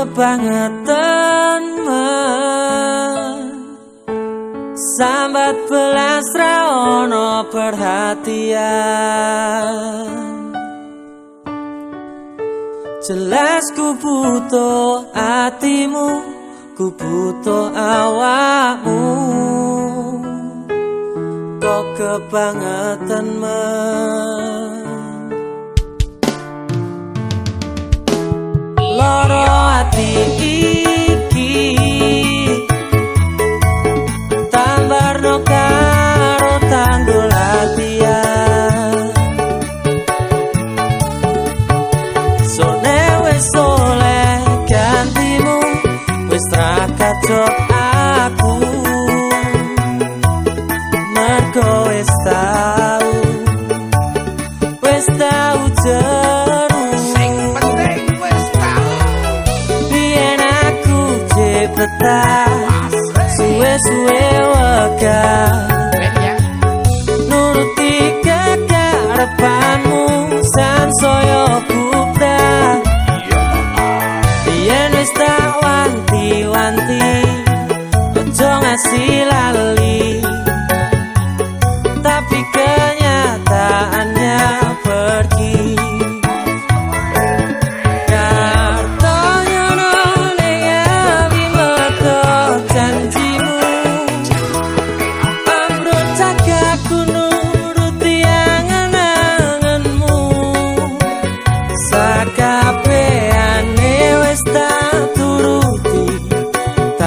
kebangetan Sambat belas raono perhatian. Jelas ku butuh hatimu Ku butuh awakmu. Kok kebangetan men Loro hati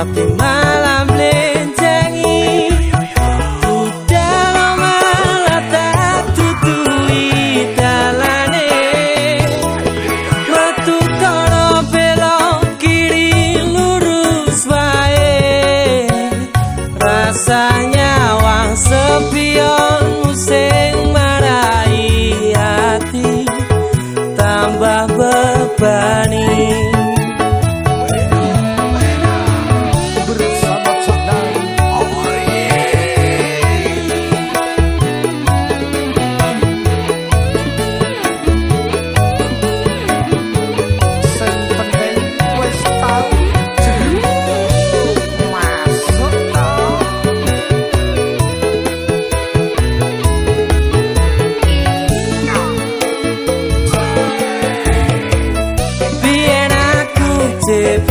Tapi malam lencengi Udah malah tak tutui dalane. Metu kono belok kiri lurus wae. Rasanya wang sepion musing marai hati. Tambah bebani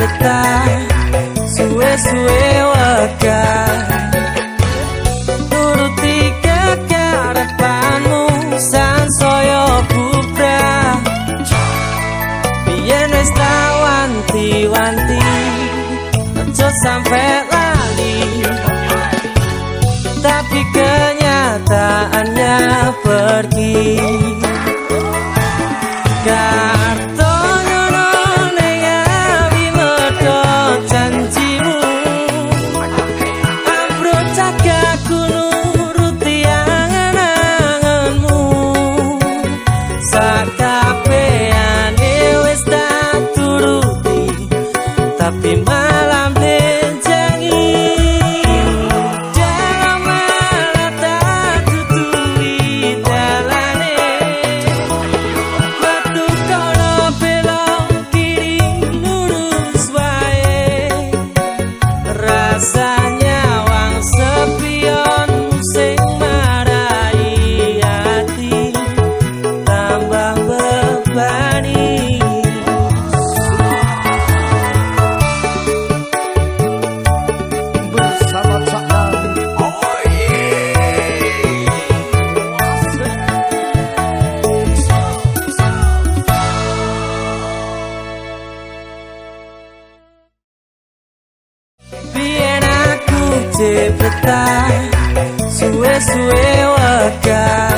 cepetan Suwe-suwe wegah Nuruti kekarepanmu San soyo kubra Biyen wis tak wanti-wanti Ojo sampe lali. Tapi kenyataannya pergi cepetan suwe-suwe wakar.